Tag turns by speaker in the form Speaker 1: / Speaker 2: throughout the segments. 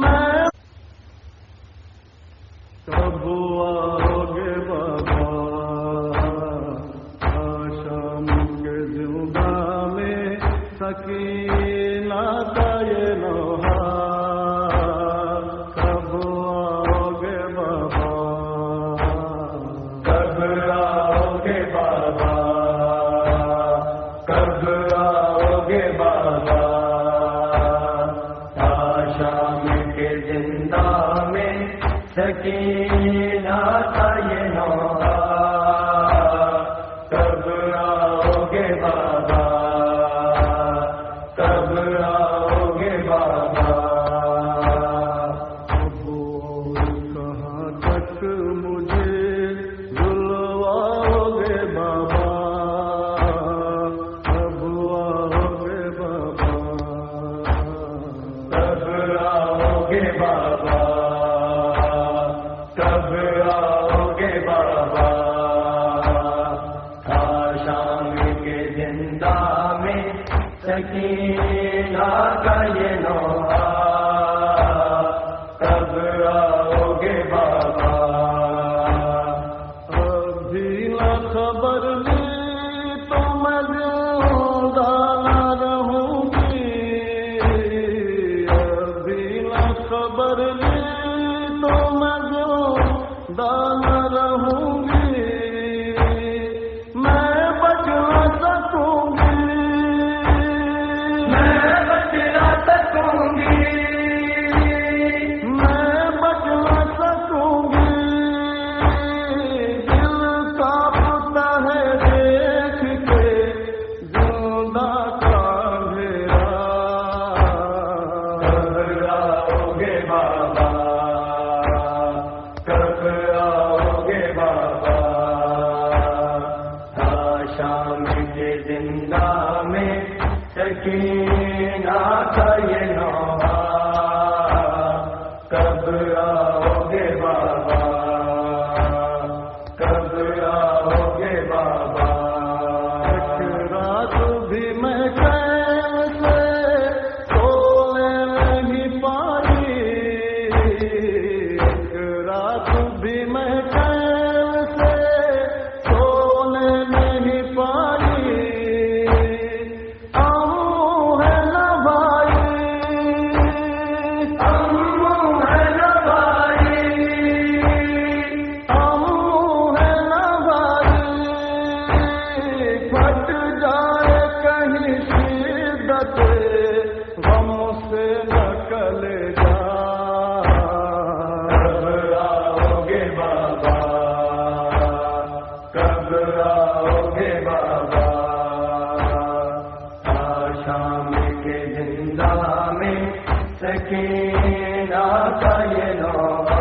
Speaker 1: ماں میں سکینہ کا یہ
Speaker 2: نوحہ میں
Speaker 1: سکے نا
Speaker 2: یہ
Speaker 1: نام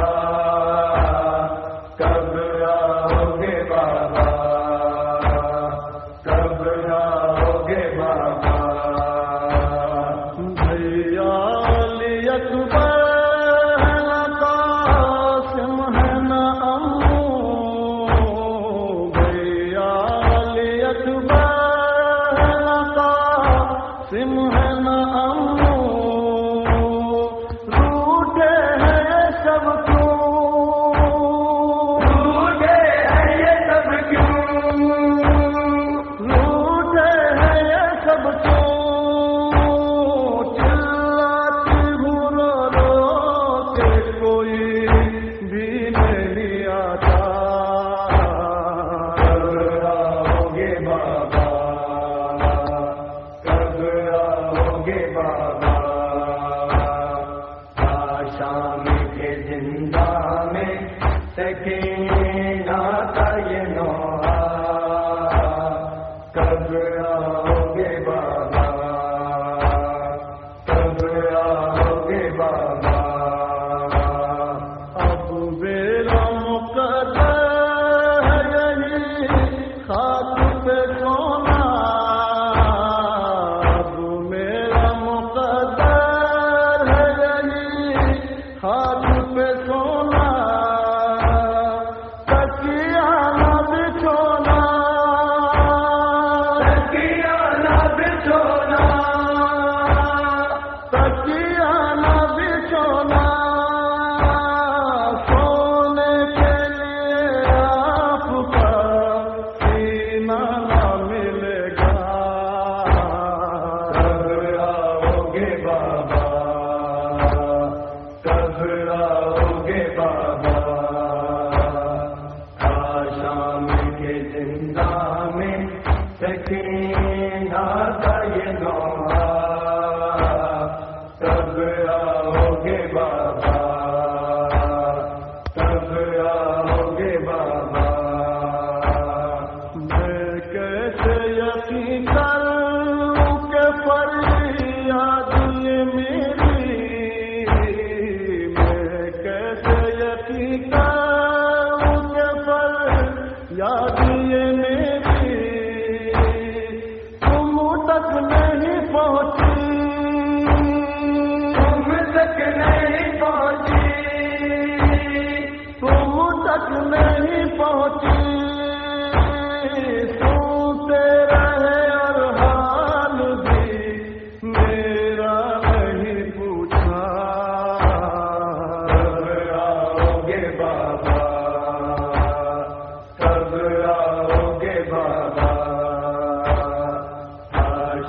Speaker 1: یاد یہ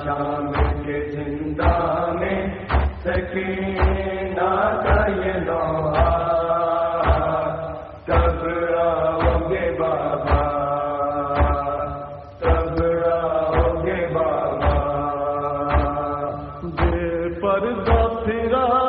Speaker 2: شام کے زندہ میں سکینہ کا یہ لوہا کب آؤ گے بابا۔ کب آؤ گے بابا
Speaker 1: یہ پردہ
Speaker 2: پھرا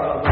Speaker 2: اللہ